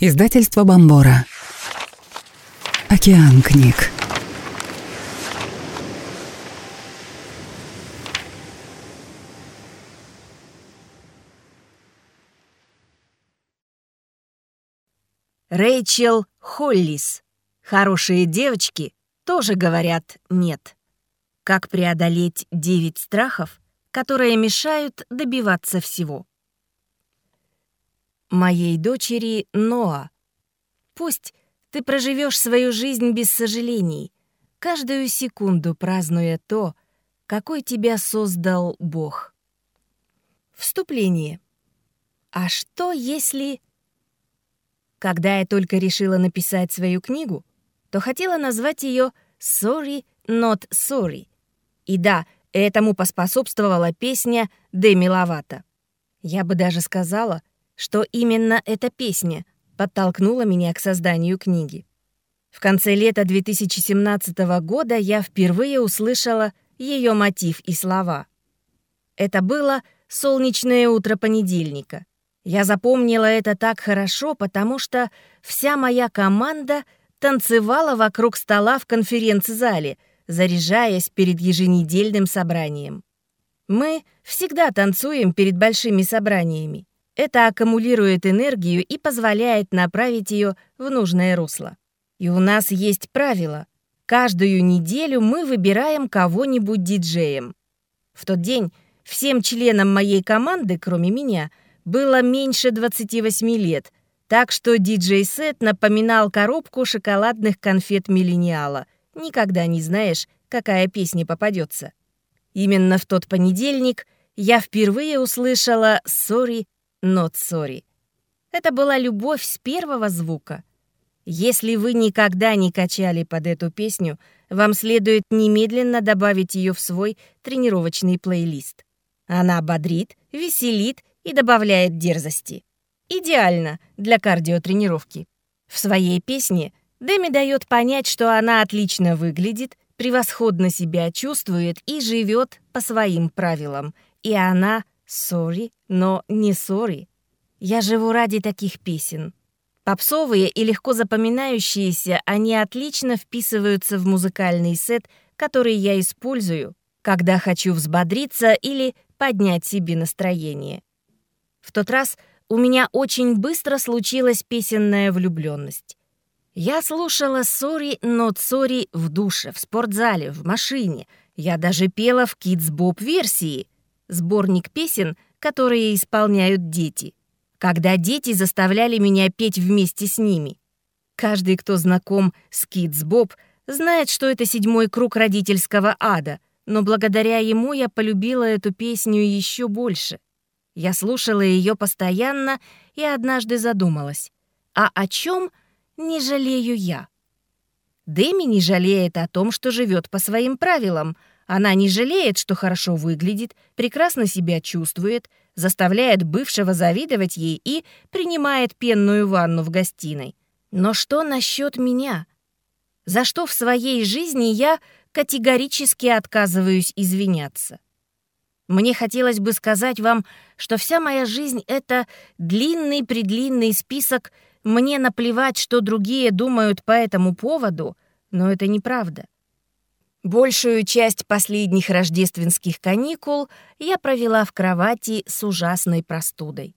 Издательство Бомбора. Океан книг. Рэйчел Холлис. Хорошие девочки тоже говорят «нет». Как преодолеть девять страхов, которые мешают добиваться всего. Моей дочери Ноа. Пусть ты проживешь свою жизнь без сожалений, каждую секунду празднуя то, какой тебя создал Бог. Вступление. А что если... Когда я только решила написать свою книгу, то хотела назвать ее «Sorry, not sorry». И да, этому поспособствовала песня Деми Ловато. Я бы даже сказала, что именно эта песня подтолкнула меня к созданию книги. В конце лета 2017 года я впервые услышала ее мотив и слова. Это было солнечное утро понедельника. Я запомнила это так хорошо, потому что вся моя команда танцевала вокруг стола в конференц-зале, заряжаясь перед еженедельным собранием. Мы всегда танцуем перед большими собраниями. Это аккумулирует энергию и позволяет направить ее в нужное русло. И у нас есть правило. Каждую неделю мы выбираем кого-нибудь диджеем. В тот день всем членам моей команды, кроме меня, было меньше 28 лет, так что диджей-сет напоминал коробку шоколадных конфет миллениала. Никогда не знаешь, какая песня попадется. Именно в тот понедельник я впервые услышала «Sorry, Not Sorry. Это была любовь с первого звука. Если вы никогда не качали под эту песню, вам следует немедленно добавить ее в свой тренировочный плейлист. Она бодрит, веселит и добавляет дерзости. Идеально для кардиотренировки. В своей песне Дэми дает понять, что она отлично выглядит, превосходно себя чувствует и живет по своим правилам. И она sorry, но не sorry. Я живу ради таких песен. Попсовые и легко запоминающиеся, они отлично вписываются в музыкальный сет, который я использую, когда хочу взбодриться или поднять себе настроение. В тот раз у меня очень быстро случилась песенная влюбленность. Я слушала «Сори, но сори» в душе, в спортзале, в машине. Я даже пела в Kids Bop версии — сборник песен, которые исполняют дети. Когда дети заставляли меня петь вместе с ними. Каждый, кто знаком с Kids Bob, знает, что это седьмой круг родительского ада, но благодаря ему я полюбила эту песню еще больше. Я слушала ее постоянно и однажды задумалась, а о чем не жалею я? Дэми не жалеет о том, что живет по своим правилам — она не жалеет, что хорошо выглядит, прекрасно себя чувствует, заставляет бывшего завидовать ей и принимает пенную ванну в гостиной. Но что насчет меня? За что в своей жизни я категорически отказываюсь извиняться? Мне хотелось бы сказать вам, что вся моя жизнь — это длинный-предлинный список «мне наплевать, что другие думают по этому поводу», но это неправда. Большую часть последних рождественских каникул я провела в кровати с ужасной простудой.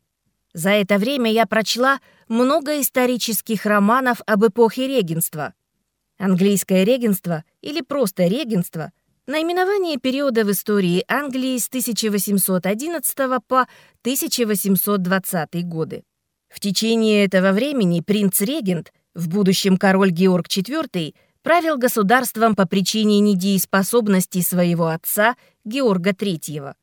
За это время я прочла много исторических романов об эпохе регенства. Английское регенство или просто регенство — наименование периода в истории Англии с 1811 по 1820 годы. В течение этого времени принц-регент, в будущем король Георг IV, правил государством по причине недееспособности своего отца Георга III.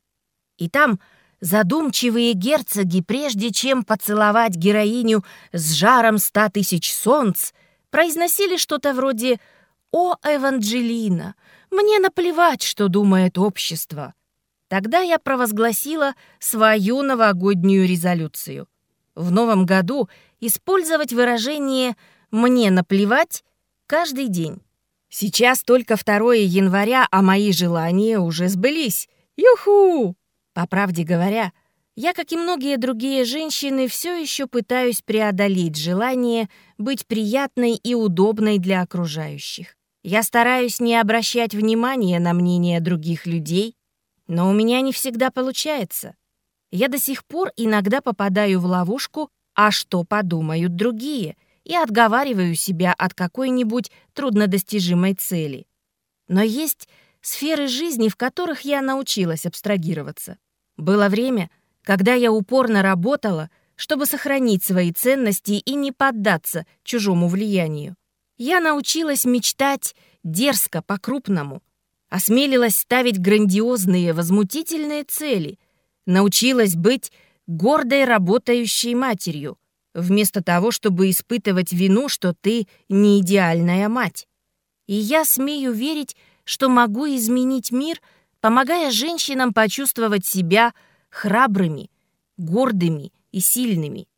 И там задумчивые герцоги, прежде чем поцеловать героиню с жаром ста тысяч солнц, произносили что-то вроде «О, Эванджелина, мне наплевать, что думает общество». Тогда я провозгласила свою новогоднюю резолюцию. В новом году использовать выражение «мне наплевать» Каждый день. Сейчас только 2 января, а мои желания уже сбылись. Юху! По правде говоря, Я, как и многие другие женщины, все еще пытаюсь преодолеть желание быть приятной и удобной для окружающих. Я стараюсь не обращать внимания на мнение других людей, но у меня не всегда получается. Я до сих пор иногда попадаю в ловушку «а что подумают другие?» И отговариваю себя от какой-нибудь труднодостижимой цели. Но есть сферы жизни, в которых я научилась абстрагироваться. Было время, когда я упорно работала, чтобы сохранить свои ценности и не поддаться чужому влиянию. Я научилась мечтать дерзко, по-крупному, осмелилась ставить грандиозные, возмутительные цели, научилась быть гордой работающей матерью, вместо того, чтобы испытывать вину, что ты не идеальная мать. И я смею верить, что могу изменить мир, помогая женщинам почувствовать себя храбрыми, гордыми и сильными.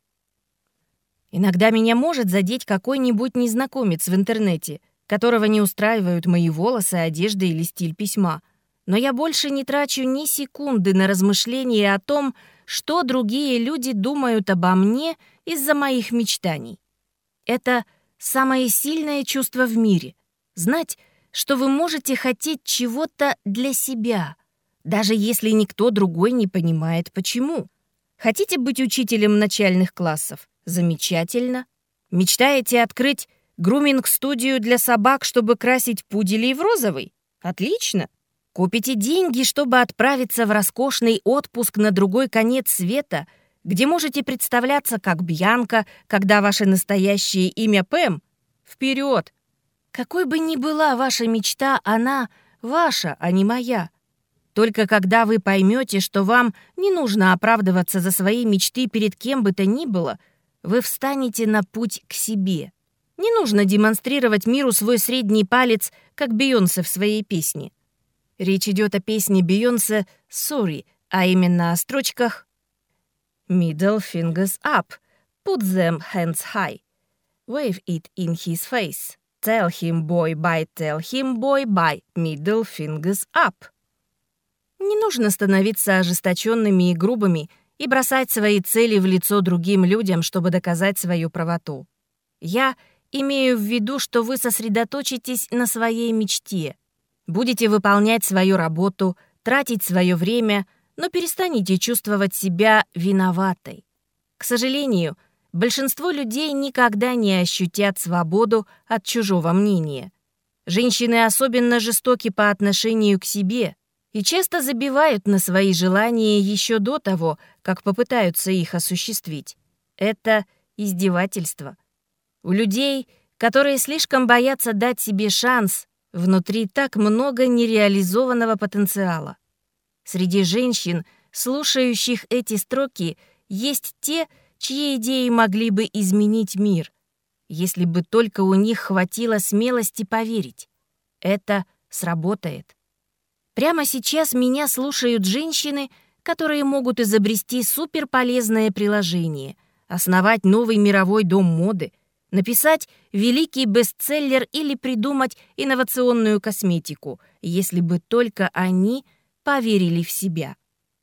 Иногда меня может задеть какой-нибудь незнакомец в интернете, которого не устраивают мои волосы, одежда или стиль письма. Но я больше не трачу ни секунды на размышления о том, что другие люди думают обо мне из-за моих мечтаний. Это самое сильное чувство в мире — знать, что вы можете хотеть чего-то для себя — даже если никто другой не понимает, почему. Хотите быть учителем начальных классов? Замечательно. Мечтаете открыть груминг-студию для собак, чтобы красить пуделей в розовый? Отлично. Купите деньги, чтобы отправиться в роскошный отпуск на другой конец света, где можете представляться как Бьянка, когда ваше настоящее имя Пэм? Вперед! Какой бы ни была ваша мечта, она ваша, а не моя. Только когда вы поймете, что вам не нужно оправдываться за свои мечты перед кем бы то ни было, вы встанете на путь к себе. Не нужно демонстрировать миру свой средний палец, как Бейонсе в своей песне. Речь идет о песне Бейонсе «Sorry», а именно о строчках «Middle fingers up, put them hands high, wave it in his face, tell him boy bye, tell him boy bye, middle fingers up». Не нужно становиться ожесточенными и грубыми и бросать свои цели в лицо другим людям, чтобы доказать свою правоту. Я имею в виду, что вы сосредоточитесь на своей мечте, будете выполнять свою работу, тратить свое время, но перестанете чувствовать себя виноватой. К сожалению, большинство людей никогда не ощутят свободу от чужого мнения. Женщины особенно жестоки по отношению к себе — и часто забивают на свои желания еще до того, как попытаются их осуществить. Это издевательство. У людей, которые слишком боятся дать себе шанс, внутри так много нереализованного потенциала. Среди женщин, слушающих эти строки, есть те, чьи идеи могли бы изменить мир, если бы только у них хватило смелости поверить. Это сработает. Прямо сейчас меня слушают женщины, которые могут изобрести суперполезное приложение, основать новый мировой дом моды, написать великий бестселлер или придумать инновационную косметику, если бы только они поверили в себя.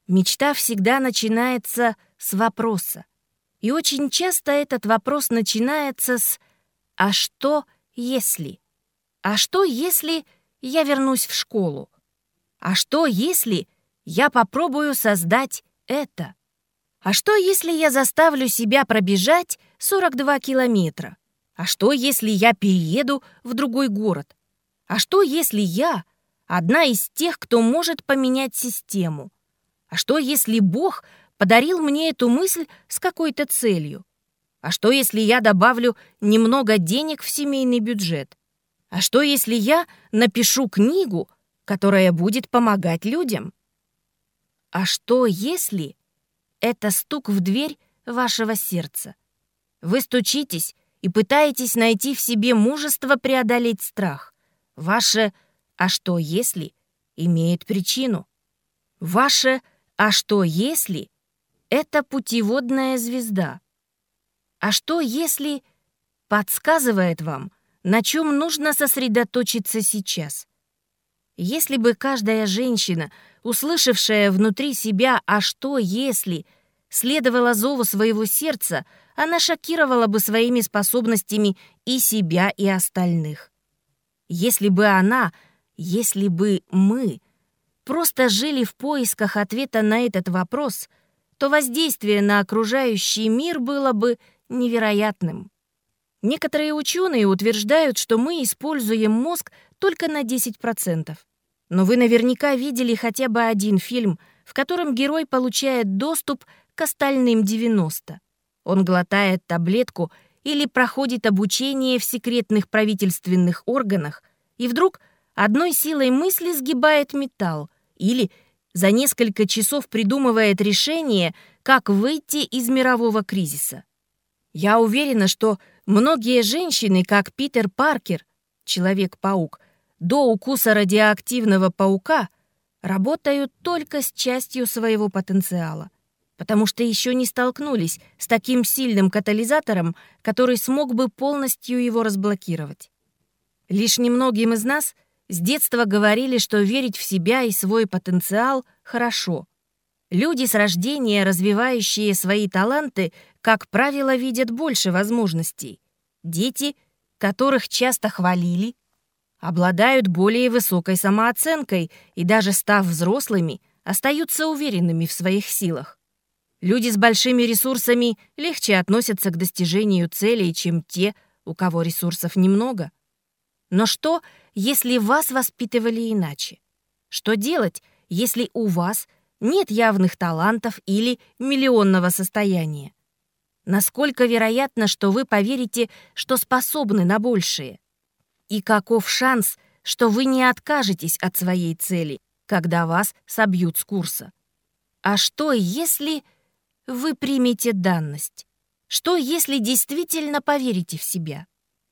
Мечта всегда начинается с вопроса. И очень часто этот вопрос начинается с «А что, если?» «А что, если я вернусь в школу?» А что, если я попробую создать это? А что, если я заставлю себя пробежать 42 километра? А что, если я перееду в другой город? А что, если я одна из тех, кто может поменять систему? А что, если Бог подарил мне эту мысль с какой-то целью? А что, если я добавлю немного денег в семейный бюджет? А что, если я напишу книгу, которая будет помогать людям. А что если это стук в дверь вашего сердца? Вы стучитесь и пытаетесь найти в себе мужество преодолеть страх. Ваше «а что если» имеет причину. Ваше «а что если» — это путеводная звезда. А что если подсказывает вам, на чем нужно сосредоточиться сейчас? Если бы каждая женщина, услышавшая внутри себя «а что если», следовала зову своего сердца, она шокировала бы своими способностями и себя, и остальных. Если бы она, если бы мы просто жили в поисках ответа на этот вопрос, то воздействие на окружающий мир было бы невероятным. Некоторые ученые утверждают, что мы используем мозг только на 10%. Но вы наверняка видели хотя бы один фильм, в котором герой получает доступ к остальным 90. Он глотает таблетку или проходит обучение в секретных правительственных органах и вдруг одной силой мысли сгибает металл или за несколько часов придумывает решение, как выйти из мирового кризиса. Я уверена, что многие женщины, как Питер Паркер, Человек-паук, до укуса радиоактивного паука, работают только с частью своего потенциала, потому что еще не столкнулись с таким сильным катализатором, который смог бы полностью его разблокировать. Лишь немногим из нас с детства говорили, что верить в себя и свой потенциал хорошо. Люди с рождения, развивающие свои таланты, как правило, видят больше возможностей. Дети, которых часто хвалили, обладают более высокой самооценкой и даже став взрослыми, остаются уверенными в своих силах. Люди с большими ресурсами легче относятся к достижению целей, чем те, у кого ресурсов немного. Но что, если вас воспитывали иначе? Что делать, если у вас нет явных талантов или миллионного состояния? Насколько вероятно, что вы поверите, что способны на большее? И каков шанс, что вы не откажетесь от своей цели, когда вас собьют с курса? А что, если вы примете данность? Что, если действительно поверите в себя?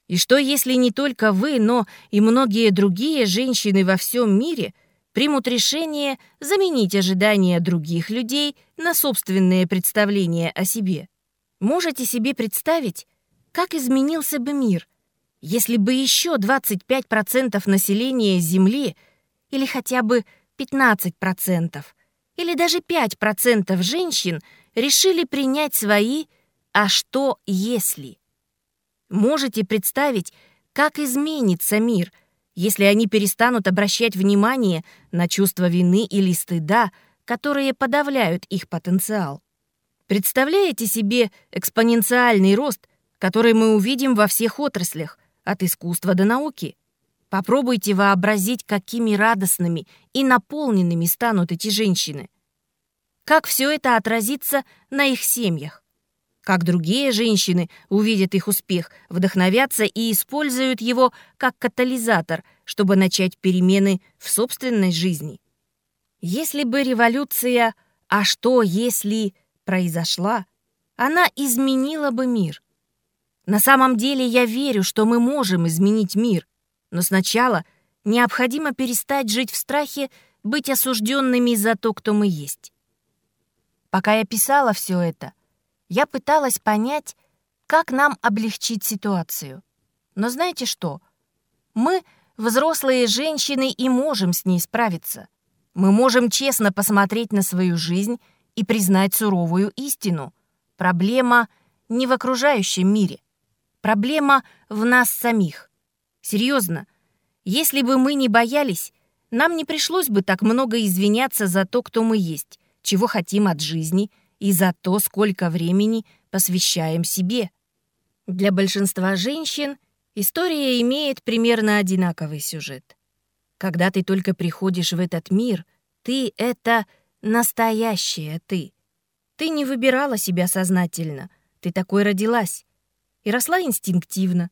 И что, если не только вы, но и многие другие женщины во всем мире примут решение заменить ожидания других людей на собственные представления о себе? Можете себе представить, как изменился бы мир, если бы еще 25% населения Земли или хотя бы 15% или даже 5% женщин решили принять свои «а что если?». Можете представить, как изменится мир, если они перестанут обращать внимание на чувство вины или стыда, которые подавляют их потенциал. Представляете себе экспоненциальный рост, который мы увидим во всех отраслях, от искусства до науки? Попробуйте вообразить, какими радостными и наполненными станут эти женщины. Как все это отразится на их семьях? как другие женщины увидят их успех, вдохновятся и используют его как катализатор, чтобы начать перемены в собственной жизни. Если бы революция «а что, если» произошла, она изменила бы мир. На самом деле я верю, что мы можем изменить мир, но сначала необходимо перестать жить в страхе быть осужденными за то, кто мы есть. Пока я писала все это, я пыталась понять, как нам облегчить ситуацию. Но знаете что? Мы, взрослые женщины, и можем с ней справиться. Мы можем честно посмотреть на свою жизнь и признать суровую истину. Проблема не в окружающем мире. Проблема в нас самих. Серьезно, если бы мы не боялись, нам не пришлось бы так много извиняться за то, кто мы есть, чего хотим от жизни — и за то, сколько времени посвящаем себе. Для большинства женщин история имеет примерно одинаковый сюжет. Когда ты только приходишь в этот мир, ты — это настоящее ты. Ты не выбирала себя сознательно, ты такой родилась. И росла инстинктивно.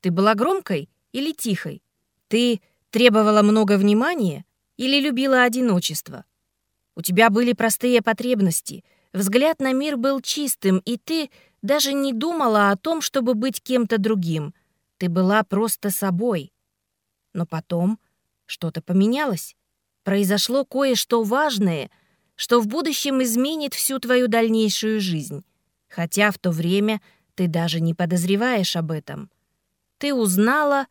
Ты была громкой или тихой? Ты требовала много внимания или любила одиночество? У тебя были простые потребности — Взгляд на мир был чистым, и ты даже не думала о том, чтобы быть кем-то другим. Ты была просто собой. Но потом что-то поменялось. Произошло кое-что важное, что в будущем изменит всю твою дальнейшую жизнь. Хотя в то время ты даже не подозреваешь об этом. Ты узнала,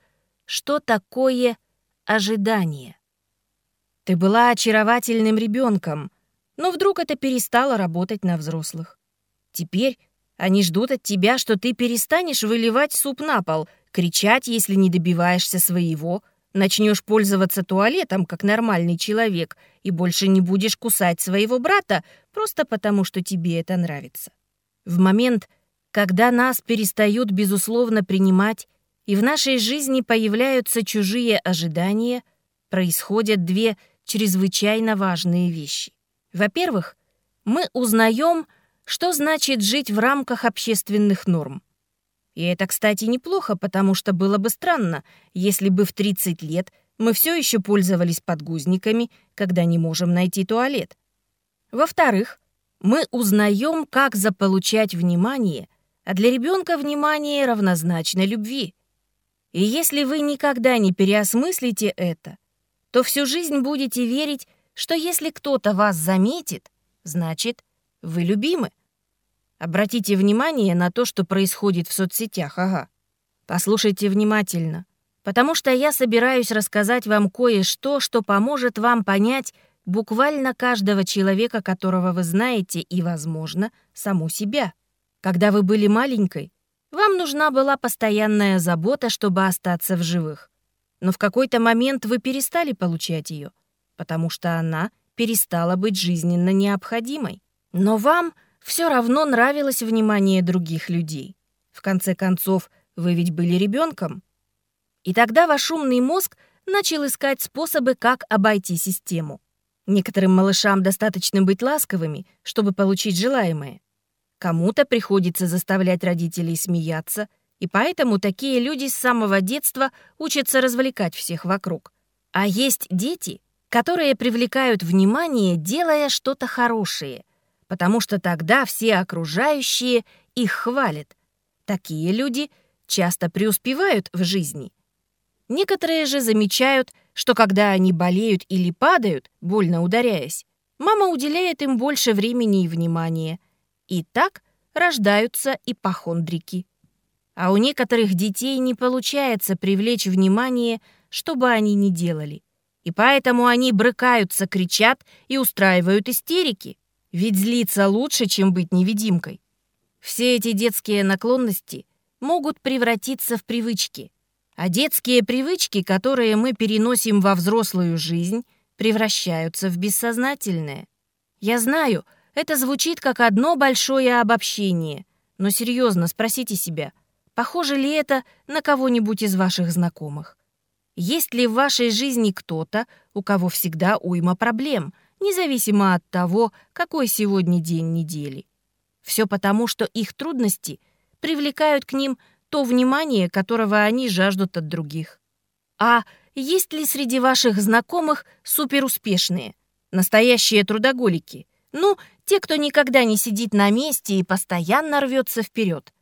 что такое ожидание. Ты была очаровательным ребенком — Но вдруг это перестало работать на взрослых. Теперь они ждут от тебя, что ты перестанешь выливать суп на пол, кричать, если не добиваешься своего, начнешь пользоваться туалетом, как нормальный человек, и больше не будешь кусать своего брата, просто потому что тебе это нравится. В момент, когда нас перестают безусловно принимать, и в нашей жизни появляются чужие ожидания, происходят две чрезвычайно важные вещи. Во-первых, мы узнаем, что значит жить в рамках общественных норм. И это, кстати, неплохо, потому что было бы странно, если бы в 30 лет мы все еще пользовались подгузниками, когда не можем найти туалет. Во-вторых, мы узнаем, как заполучать внимание, а для ребенка внимание равнозначно любви. И если вы никогда не переосмыслите это, то всю жизнь будете верить, что если кто-то вас заметит, значит, вы любимы. Обратите внимание на то, что происходит в соцсетях, ага. Послушайте внимательно, потому что я собираюсь рассказать вам кое-что, что поможет вам понять буквально каждого человека, которого вы знаете, и, возможно, саму себя. Когда вы были маленькой, вам нужна была постоянная забота, чтобы остаться в живых. Но в какой-то момент вы перестали получать ее, потому что она перестала быть жизненно необходимой. Но вам все равно нравилось внимание других людей. В конце концов, вы ведь были ребенком. И тогда ваш умный мозг начал искать способы, как обойти систему. Некоторым малышам достаточно быть ласковыми, чтобы получить желаемое. Кому-то приходится заставлять родителей смеяться, и поэтому такие люди с самого детства учатся развлекать всех вокруг. А есть дети, которые привлекают внимание, делая что-то хорошее, потому что тогда все окружающие их хвалят. Такие люди часто преуспевают в жизни. Некоторые же замечают, что когда они болеют или падают, больно ударяясь, мама уделяет им больше времени и внимания. И так рождаются ипохондрики. А у некоторых детей не получается привлечь внимание, что бы они ни делали. И поэтому они брыкаются, кричат и устраивают истерики. Ведь злиться лучше, чем быть невидимкой. Все эти детские наклонности могут превратиться в привычки. А детские привычки, которые мы переносим во взрослую жизнь, превращаются в бессознательные. Я знаю, это звучит как одно большое обобщение, но серьезно спросите себя, похоже ли это на кого-нибудь из ваших знакомых? Есть ли в вашей жизни кто-то, у кого всегда уйма проблем – независимо от того, какой сегодня день недели. Все потому, что их трудности привлекают к ним то внимание, которого они жаждут от других. А есть ли среди ваших знакомых суперуспешные, настоящие трудоголики? Ну, те, кто никогда не сидит на месте и постоянно рвется вперед.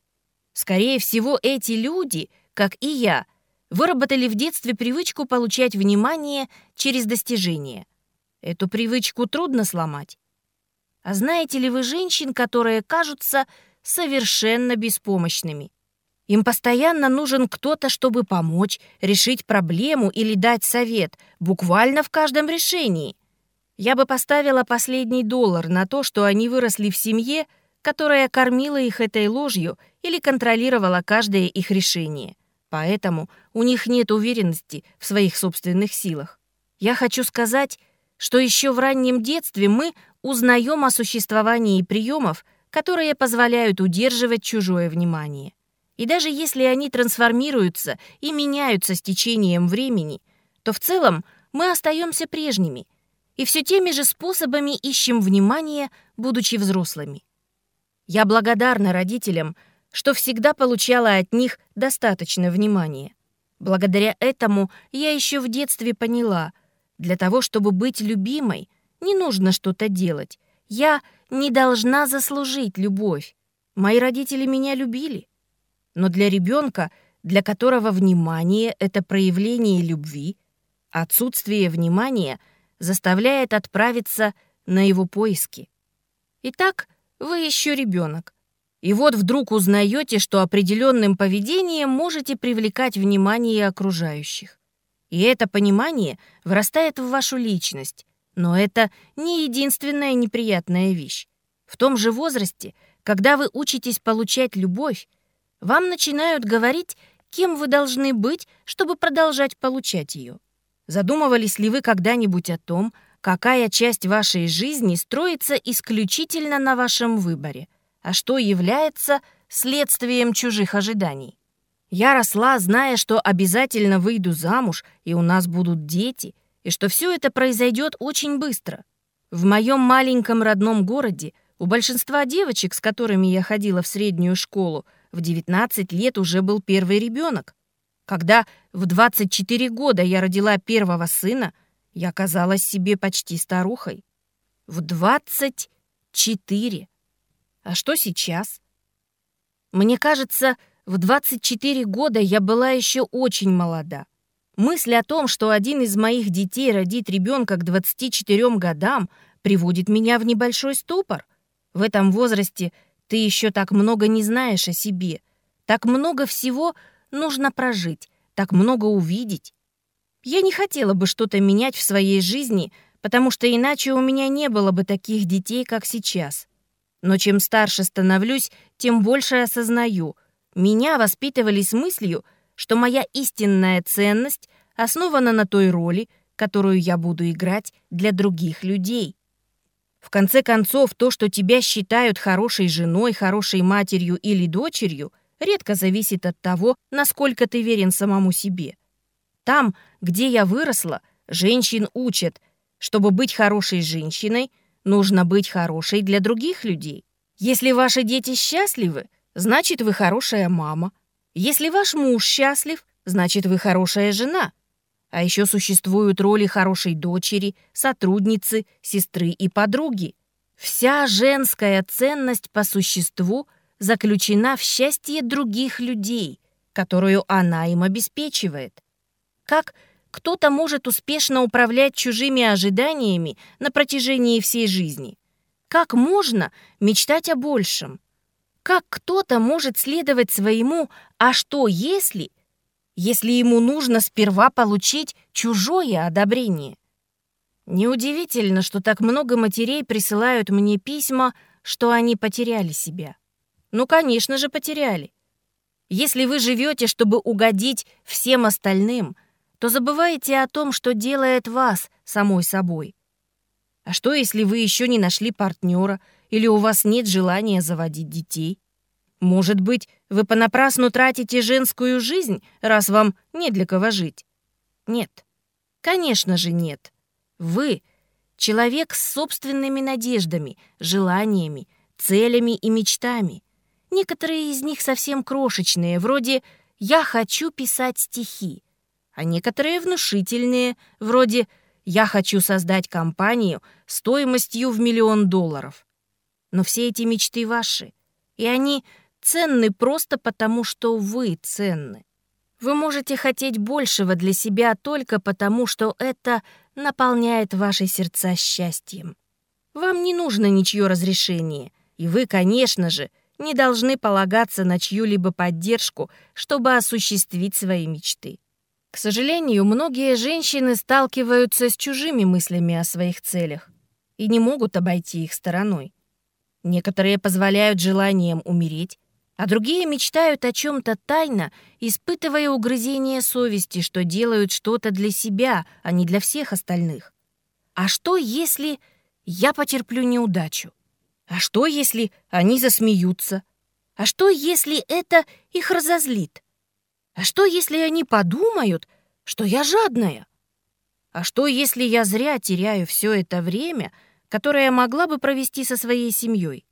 Скорее всего, эти люди, как и я, выработали в детстве привычку получать внимание через достижения – Эту привычку трудно сломать. А знаете ли вы женщин, которые кажутся совершенно беспомощными? Им постоянно нужен кто-то, чтобы помочь, решить проблему или дать совет, буквально в каждом решении. Я бы поставила последний доллар на то, что они выросли в семье, которая кормила их этой ложью или контролировала каждое их решение. Поэтому у них нет уверенности в своих собственных силах. Я хочу сказать, что еще в раннем детстве мы узнаем о существовании приемов, которые позволяют удерживать чужое внимание. И даже если они трансформируются и меняются с течением времени, то в целом мы остаемся прежними и все теми же способами ищем внимание, будучи взрослыми. Я благодарна родителям, что всегда получала от них достаточно внимания. Благодаря этому я еще в детстве поняла — для того, чтобы быть любимой, не нужно что-то делать. Я не должна заслужить любовь. Мои родители меня любили. Но для ребенка, для которого внимание — это проявление любви, отсутствие внимания заставляет отправиться на его поиски. Итак, вы еще ребенок. И вот вдруг узнаете, что определенным поведением можете привлекать внимание окружающих. И это понимание вырастает в вашу личность, Но это не единственная неприятная вещь. В том же возрасте, когда вы учитесь получать любовь, вам начинают говорить, кем вы должны быть, чтобы продолжать получать ее. Задумывались ли вы когда-нибудь о том, какая часть вашей жизни строится исключительно на вашем выборе, а что является следствием чужих ожиданий? Я росла, зная, что обязательно выйду замуж, и у нас будут дети, и что все это произойдет очень быстро. В моем маленьком родном городе у большинства девочек, с которыми я ходила в среднюю школу, в 19 лет уже был первый ребенок. Когда в 24 года я родила первого сына, я казалась себе почти старухой. В 24. А что сейчас? Мне кажется, в 24 года я была еще очень молода. Мысль о том, что один из моих детей родит ребенка к 24 годам, приводит меня в небольшой ступор. В этом возрасте ты еще так много не знаешь о себе. Так много всего нужно прожить, так много увидеть. Я не хотела бы что-то менять в своей жизни, потому что иначе у меня не было бы таких детей, как сейчас. Но чем старше становлюсь, тем больше осознаю. Меня воспитывали с мыслью, что моя истинная ценность основана на той роли, которую я буду играть для других людей. В конце концов, то, что тебя считают хорошей женой, хорошей матерью или дочерью, редко зависит от того, насколько ты верен самому себе. Там, где я выросла, женщин учат, чтобы быть хорошей женщиной, нужно быть хорошей для других людей. Если ваши дети счастливы, значит, вы хорошая мама. Если ваш муж счастлив, значит, вы хорошая жена. А еще существуют роли хорошей дочери, сотрудницы, сестры и подруги. Вся женская ценность по существу заключена в счастье других людей, которую она им обеспечивает. Как кто-то может успешно управлять чужими ожиданиями на протяжении всей жизни? Как можно мечтать о большем? Как кто-то может следовать своему «а что если» если ему нужно сперва получить чужое одобрение? Неудивительно, что так много матерей присылают мне письма, что они потеряли себя. Ну, конечно же, потеряли. Если вы живете, чтобы угодить всем остальным, то забываете о том, что делает вас самой собой. А что, если вы еще не нашли партнера или у вас нет желания заводить детей? Может быть, вы понапрасну тратите женскую жизнь, раз вам не для кого жить? Нет. Конечно же нет. Вы — человек с собственными надеждами, желаниями, целями и мечтами. Некоторые из них совсем крошечные, вроде «я хочу писать стихи», а некоторые внушительные, вроде «я хочу создать компанию стоимостью в миллион долларов». Но все эти мечты ваши, и они ценны просто потому, что вы ценны. Вы можете хотеть большего для себя только потому, что это наполняет ваши сердца счастьем. Вам не нужно ничье разрешение, и вы, конечно же, не должны полагаться на чью-либо поддержку, чтобы осуществить свои мечты. К сожалению, многие женщины сталкиваются с чужими мыслями о своих целях и не могут обойти их стороной. Некоторые позволяют желаниям умереть, а другие мечтают о чем-то тайно, испытывая угрызение совести, что делают что-то для себя, а не для всех остальных. А что, если я потерплю неудачу? А что, если они засмеются? А что, если это их разозлит? А что, если они подумают, что я жадная? А что, если я зря теряю все это время, которое могла бы провести со своей семьей?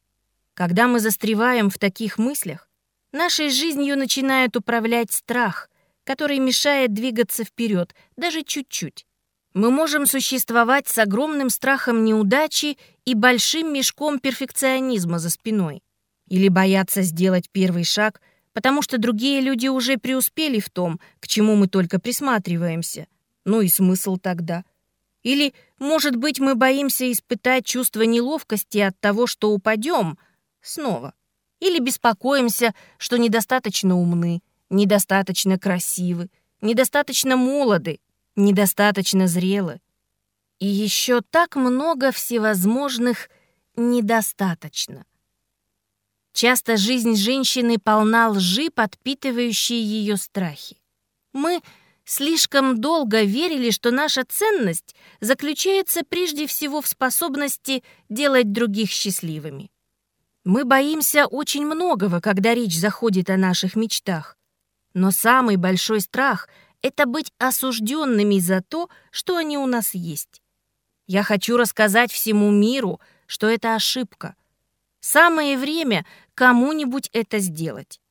Когда мы застреваем в таких мыслях, нашей жизнью начинает управлять страх, который мешает двигаться вперед, даже чуть-чуть. Мы можем существовать с огромным страхом неудачи и большим мешком перфекционизма за спиной. Или бояться сделать первый шаг, потому что другие люди уже преуспели в том, к чему мы только присматриваемся. Ну и смысл тогда? Или, может быть, мы боимся испытать чувство неловкости от того, что упадем — снова. Или беспокоимся, что недостаточно умны, недостаточно красивы, недостаточно молоды, недостаточно зрелы. И еще так много всевозможных недостаточно. Часто жизнь женщины полна лжи, подпитывающей ее страхи. Мы слишком долго верили, что наша ценность заключается прежде всего в способности делать других счастливыми. Мы боимся очень многого, когда речь заходит о наших мечтах. Но самый большой страх — это быть осужденными за то, что они у нас есть. Я хочу рассказать всему миру, что это ошибка. Самое время кому-нибудь это сделать.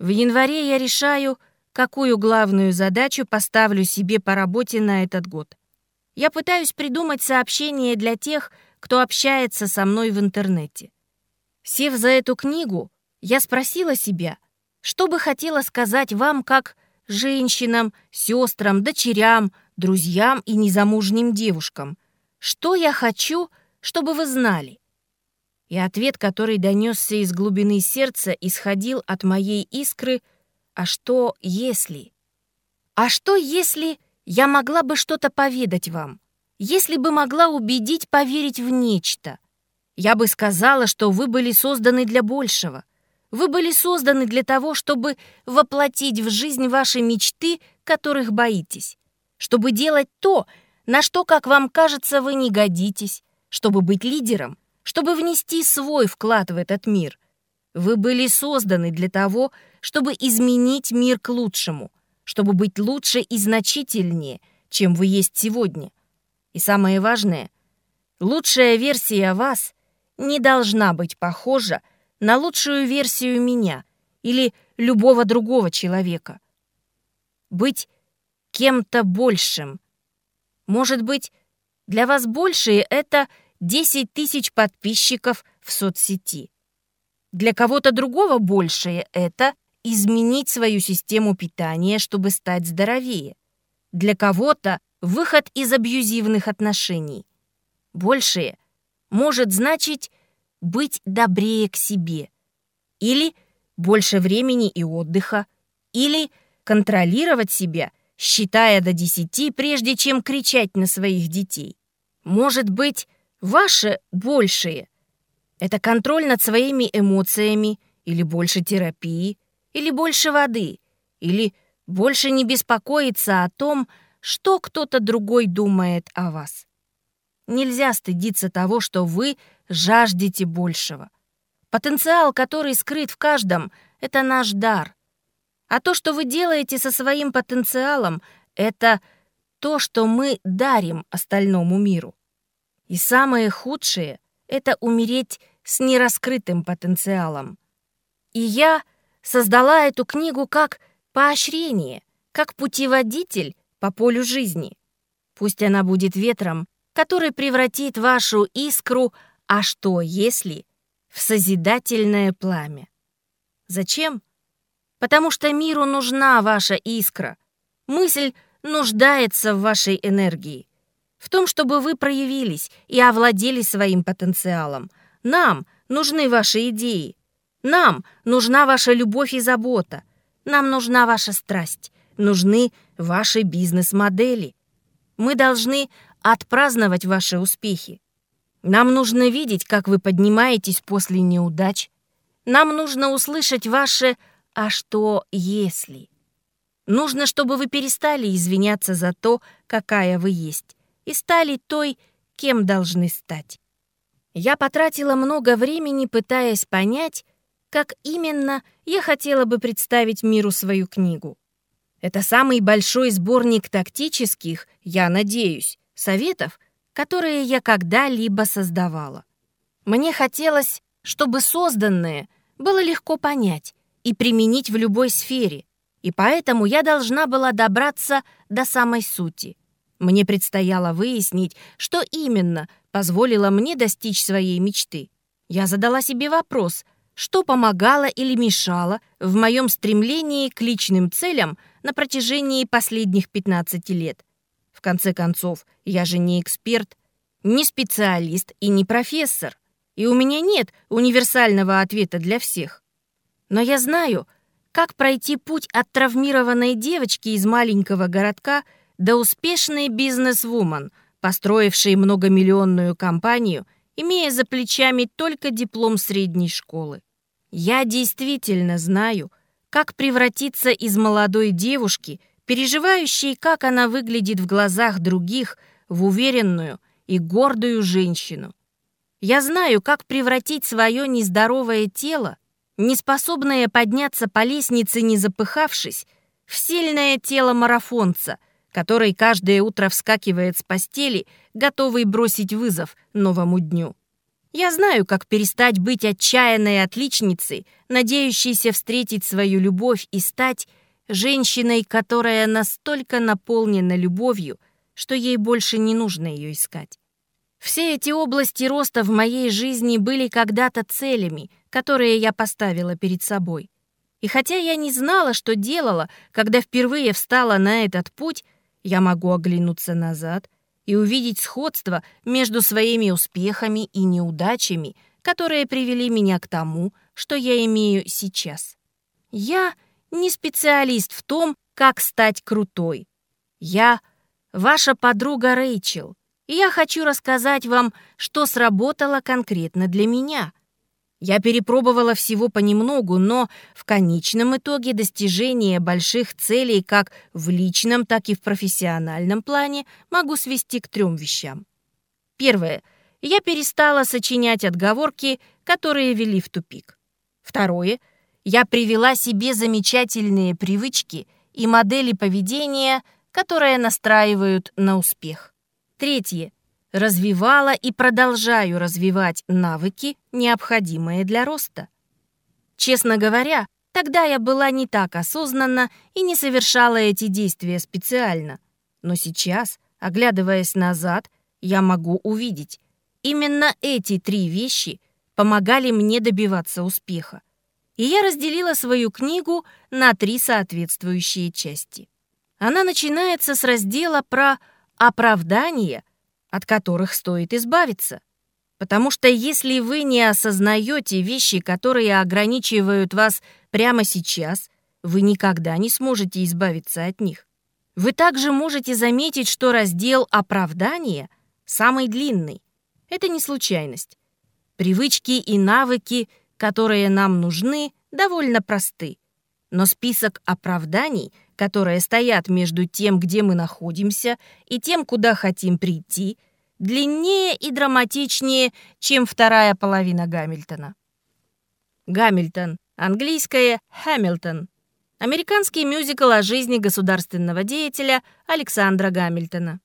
В январе я решаю — какую главную задачу поставлю себе по работе на этот год. Я пытаюсь придумать сообщение для тех, кто общается со мной в интернете. Сев за эту книгу, я спросила себя, что бы хотела сказать вам как женщинам, сестрам, дочерям, друзьям и незамужним девушкам. Что я хочу, чтобы вы знали? И ответ, который донесся из глубины сердца, исходил от моей искры — а что если? А что если я могла бы что-то поведать вам? Если бы могла убедить поверить в нечто? Я бы сказала, что вы были созданы для большего. Вы были созданы для того, чтобы воплотить в жизнь ваши мечты, которых боитесь. Чтобы делать то, на что, как вам кажется, вы не годитесь. Чтобы быть лидером. Чтобы внести свой вклад в этот мир. Вы были созданы для того, чтобы изменить мир к лучшему, чтобы быть лучше и значительнее, чем вы есть сегодня. И самое важное, лучшая версия вас не должна быть похожа на лучшую версию меня или любого другого человека. Быть кем-то большим. Может быть, для вас большее — это 10 тысяч подписчиков в соцсети. Для кого-то другого большее — это изменить свою систему питания, чтобы стать здоровее. Для кого-то выход из абьюзивных отношений. Большее может значить быть добрее к себе. Или больше времени и отдыха. Или контролировать себя, считая до десяти, прежде чем кричать на своих детей. Может быть, ваше большее — это контроль над своими эмоциями или больше терапии — или больше воды? Или больше не беспокоиться о том, что кто-то другой думает о вас? Нельзя стыдиться того, что вы жаждете большего. Потенциал, который скрыт в каждом, — это наш дар. А то, что вы делаете со своим потенциалом, — это то, что мы дарим остальному миру. И самое худшее — это умереть с нераскрытым потенциалом. И я создала эту книгу как поощрение, как путеводитель по полю жизни. Пусть она будет ветром, который превратит вашу искру «А что, если?» в созидательное пламя. Зачем? Потому что миру нужна ваша искра. Мысль нуждается в вашей энергии. В том, чтобы вы проявились и овладели своим потенциалом. Нам нужны ваши идеи, нам нужна ваша любовь и забота. Нам нужна ваша страсть. Нужны ваши бизнес-модели. Мы должны отпраздновать ваши успехи. Нам нужно видеть, как вы поднимаетесь после неудач. Нам нужно услышать ваше «а что если?». Нужно, чтобы вы перестали извиняться за то, какая вы есть, и стали той, кем должны стать. Я потратила много времени, пытаясь понять, как именно я хотела бы представить миру свою книгу. Это самый большой сборник тактических, я надеюсь, советов, которые я когда-либо создавала. Мне хотелось, чтобы созданное было легко понять и применить в любой сфере, и поэтому я должна была добраться до самой сути. Мне предстояло выяснить, что именно позволило мне достичь своей мечты. Я задала себе вопрос — что помогало или мешало в моем стремлении к личным целям на протяжении последних 15 лет. В конце концов, я же не эксперт, не специалист и не профессор, и у меня нет универсального ответа для всех. Но я знаю, как пройти путь от травмированной девочки из маленького городка до успешной бизнес-вумен, построившей многомиллионную компанию, имея за плечами только диплом средней школы. Я действительно знаю, как превратиться из молодой девушки, переживающей, как она выглядит в глазах других, в уверенную и гордую женщину. Я знаю, как превратить свое нездоровое тело, неспособное подняться по лестнице, не запыхавшись, в сильное тело марафонца, который каждое утро вскакивает с постели, готовый бросить вызов новому дню. Я знаю, как перестать быть отчаянной отличницей, надеющейся встретить свою любовь и стать женщиной, которая настолько наполнена любовью, что ей больше не нужно ее искать. Все эти области роста в моей жизни были когда-то целями, которые я поставила перед собой. И хотя я не знала, что делала, когда впервые встала на этот путь, я могу оглянуться назад и увидеть сходство между своими успехами и неудачами, которые привели меня к тому, что я имею сейчас. Я не специалист в том, как стать крутой. Я ваша подруга Рэйчел, и я хочу рассказать вам, что сработало конкретно для меня — я перепробовала всего понемногу, но в конечном итоге достижение больших целей как в личном, так и в профессиональном плане могу свести к трем вещам. Первое. Я перестала сочинять отговорки, которые вели в тупик. Второе. Я привела себе замечательные привычки и модели поведения, которые настраивают на успех. Третье развивала и продолжаю развивать навыки, необходимые для роста. Честно говоря, тогда я была не так осознанна и не совершала эти действия специально. Но сейчас, оглядываясь назад, я могу увидеть, именно эти три вещи помогали мне добиваться успеха. И я разделила свою книгу на три соответствующие части. Она начинается с раздела про оправдание – от которых стоит избавиться. Потому что если вы не осознаете вещи, которые ограничивают вас прямо сейчас, вы никогда не сможете избавиться от них. Вы также можете заметить, что раздел «Оправдание» самый длинный. Это не случайность. Привычки и навыки, которые нам нужны, довольно просты. Но список оправданий, которые стоят между тем, где мы находимся, и тем, куда хотим прийти, длиннее и драматичнее, чем вторая половина Гамильтона. Гамильтон. Английское «Хэмилтон». Американский мюзикл о жизни государственного деятеля Александра Гамильтона.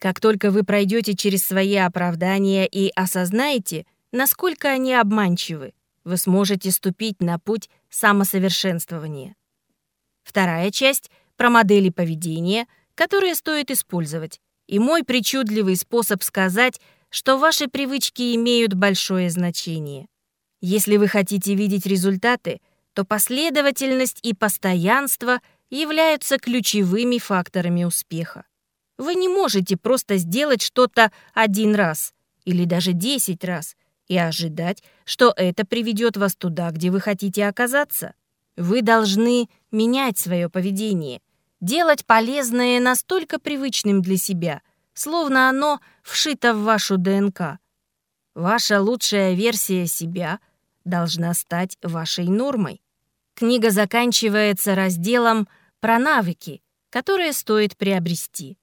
Как только вы пройдете через свои оправдания и осознаете, насколько они обманчивы, вы сможете ступить на путь самосовершенствования. Вторая часть — про модели поведения, которые стоит использовать, и мой причудливый способ сказать, что ваши привычки имеют большое значение. Если вы хотите видеть результаты, то последовательность и постоянство являются ключевыми факторами успеха. Вы не можете просто сделать что-то один раз или даже десять раз и ожидать, что это приведет вас туда, где вы хотите оказаться. Вы должны менять свое поведение, делать полезное настолько привычным для себя, словно оно вшито в вашу ДНК. Ваша лучшая версия себя должна стать вашей нормой. Книга заканчивается разделом про навыки, которые стоит приобрести.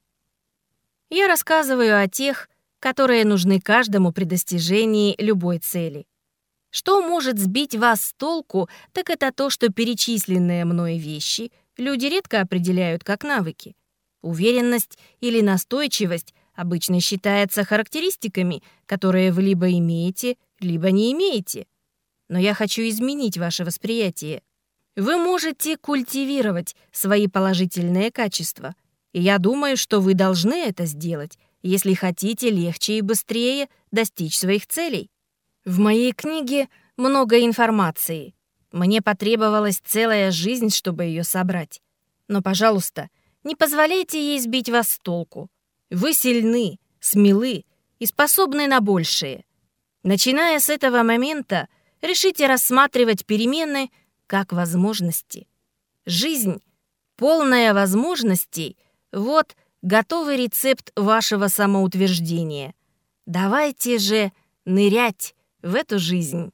Я рассказываю о тех, которые нужны каждому при достижении любой цели. Что может сбить вас с толку, так это то, что перечисленные мной вещи люди редко определяют как навыки. Уверенность или настойчивость обычно считается характеристиками, которые вы либо имеете, либо не имеете. Но я хочу изменить ваше восприятие. Вы можете культивировать свои положительные качества. И я думаю, что вы должны это сделать, если хотите легче и быстрее достичь своих целей. В моей книге много информации. Мне потребовалась целая жизнь, чтобы ее собрать. Но, пожалуйста, не позволяйте ей сбить вас с толку. Вы сильны, смелы и способны на большее. Начиная с этого момента, решите рассматривать перемены как возможности. Жизнь, полная возможностей, вот готовый рецепт вашего самоутверждения. Давайте же нырять в эту жизнь.